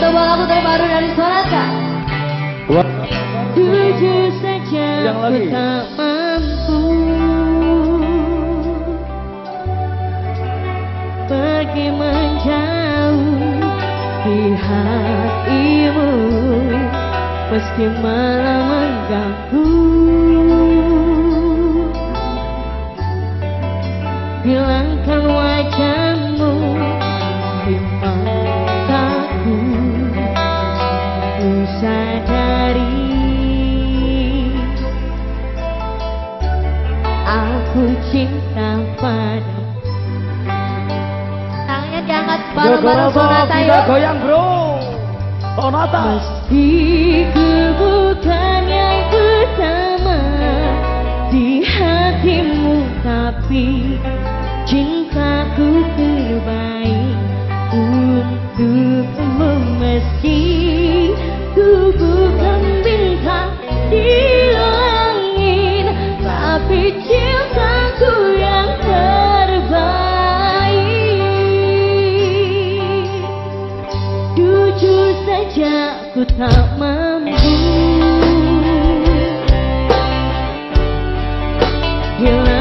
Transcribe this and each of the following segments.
coba lagu terbaru dari Sonata. Jujur saja ku tak mampu. Pergi menjauh di hatimu Meski malam mengganggu. Hilangkan wajah sadari. Aku cinta padamu. Tangannya diangkat goyang bro. Sonata Meski ku Jujur saja ku tak mampu. Bila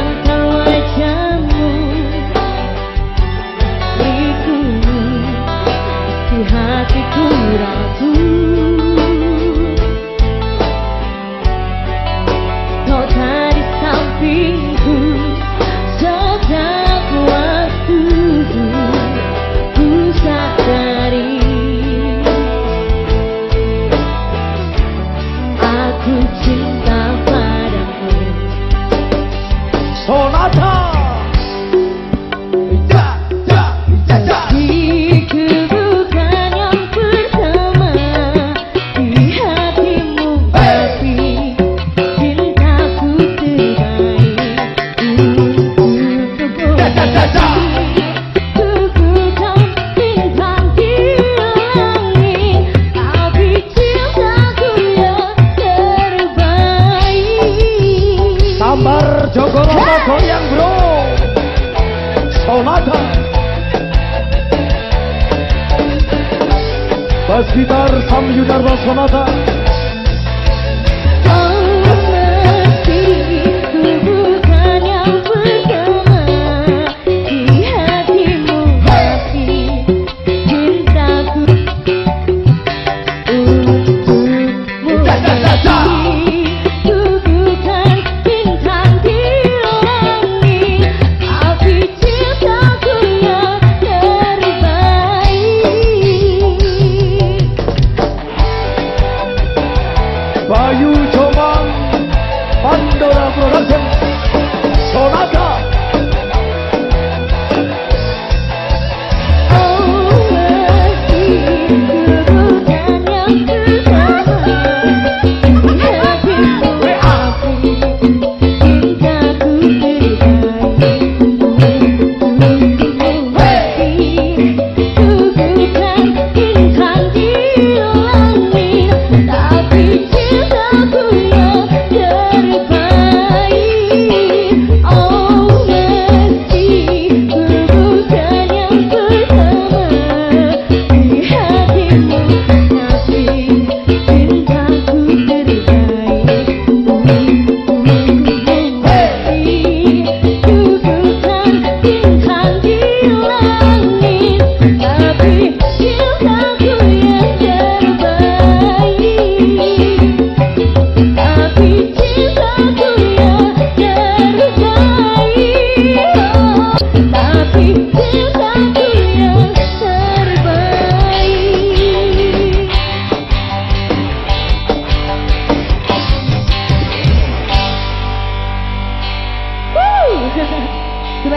哭泣 gambar Jogoroto goyang bro Sonata Bas gitar Sam Samyudarma Sonata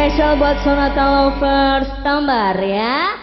spesial buat Sonata Lovers Tambar ya.